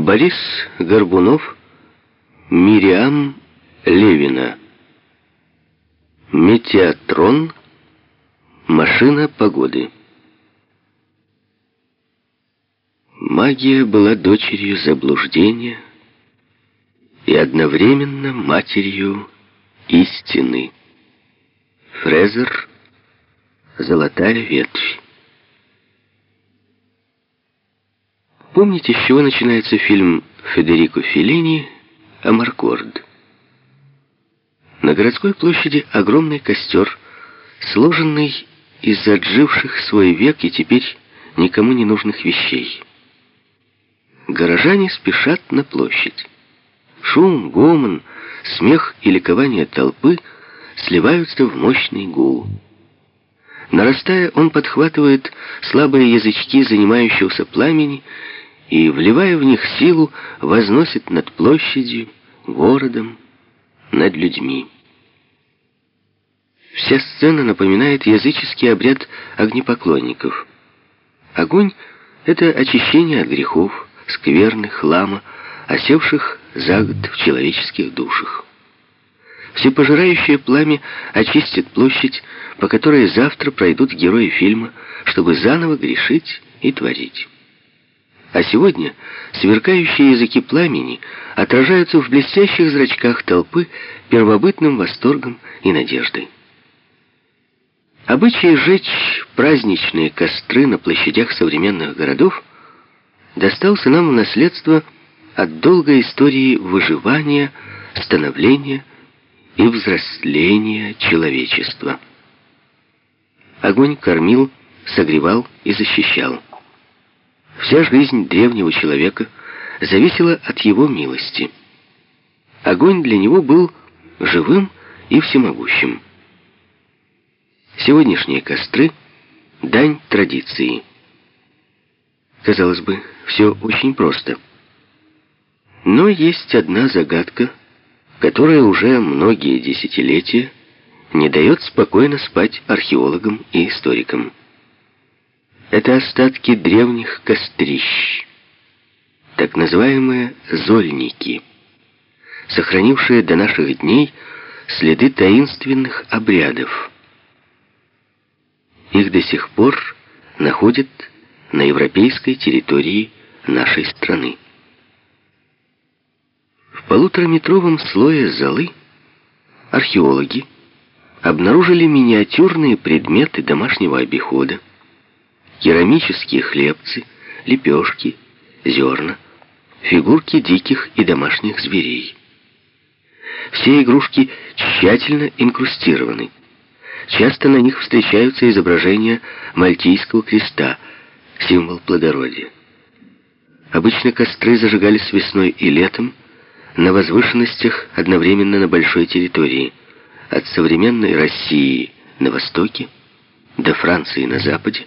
Борис Горбунов, Мириам Левина. Метеотрон. Машина погоды. Магия была дочерью заблуждения и одновременно матерью истины. Фрезер «Золотая ветвь». Помните, с чего начинается фильм Федерико Феллини «Амаркорд»? На городской площади огромный костер, сложенный из отживших свой век и теперь никому не нужных вещей. Горожане спешат на площадь. Шум, гомон, смех и ликование толпы сливаются в мощный гул. Нарастая, он подхватывает слабые язычки занимающегося пламени и, вливая в них силу, возносит над площадью, городом, над людьми. Вся сцена напоминает языческий обряд огнепоклонников. Огонь — это очищение от грехов, скверны, хлама, осевших за год в человеческих душах. Всепожирающее пламя очистит площадь, по которой завтра пройдут герои фильма, чтобы заново грешить и творить. А сегодня сверкающие языки пламени отражаются в блестящих зрачках толпы первобытным восторгом и надеждой. Обычай сжечь праздничные костры на площадях современных городов достался нам в наследство от долгой истории выживания, становления и взросления человечества. Огонь кормил, согревал и защищал. Вся жизнь древнего человека зависела от его милости. Огонь для него был живым и всемогущим. Сегодняшние костры — дань традиции. Казалось бы, все очень просто. Но есть одна загадка, которая уже многие десятилетия не дает спокойно спать археологам и историкам. Это остатки древних кострищ, так называемые зольники, сохранившие до наших дней следы таинственных обрядов. Их до сих пор находят на европейской территории нашей страны. В полутораметровом слое золы археологи обнаружили миниатюрные предметы домашнего обихода, керамические хлебцы, лепешки, зерна, фигурки диких и домашних зверей. Все игрушки тщательно инкрустированы. Часто на них встречаются изображения Мальтийского креста, символ плодородия. Обычно костры зажигались весной и летом на возвышенностях одновременно на большой территории, от современной России на востоке до Франции на западе,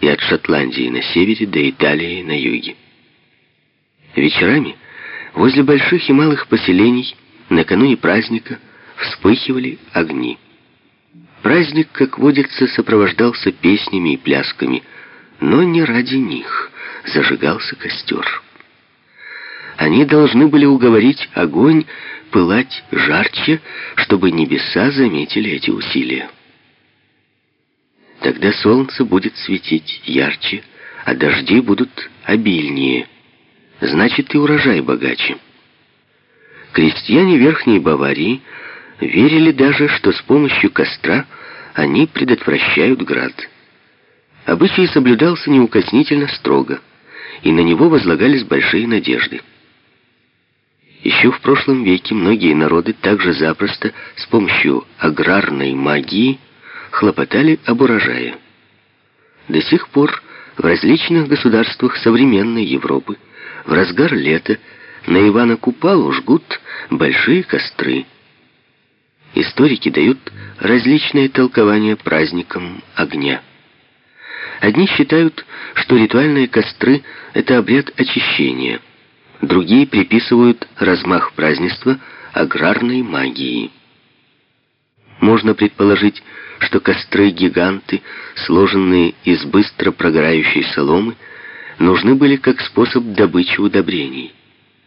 и от Шотландии на севере до Италии на юге. Вечерами возле больших и малых поселений накануне праздника вспыхивали огни. Праздник, как водится, сопровождался песнями и плясками, но не ради них зажигался костер. Они должны были уговорить огонь пылать жарче, чтобы небеса заметили эти усилия. Тогда солнце будет светить ярче, а дожди будут обильнее. Значит, и урожай богаче. Крестьяне Верхней Баварии верили даже, что с помощью костра они предотвращают град. Обычай соблюдался неукоснительно строго, и на него возлагались большие надежды. Еще в прошлом веке многие народы также запросто с помощью аграрной магии хлопотали об урожае. До сих пор в различных государствах современной Европы в разгар лета на Ивана Купалу жгут большие костры. Историки дают различные толкования праздникам огня. Одни считают, что ритуальные костры — это обряд очищения. Другие приписывают размах празднества аграрной магии. Можно предположить, что костры-гиганты, сложенные из быстро прогорающей соломы, нужны были как способ добычи удобрений.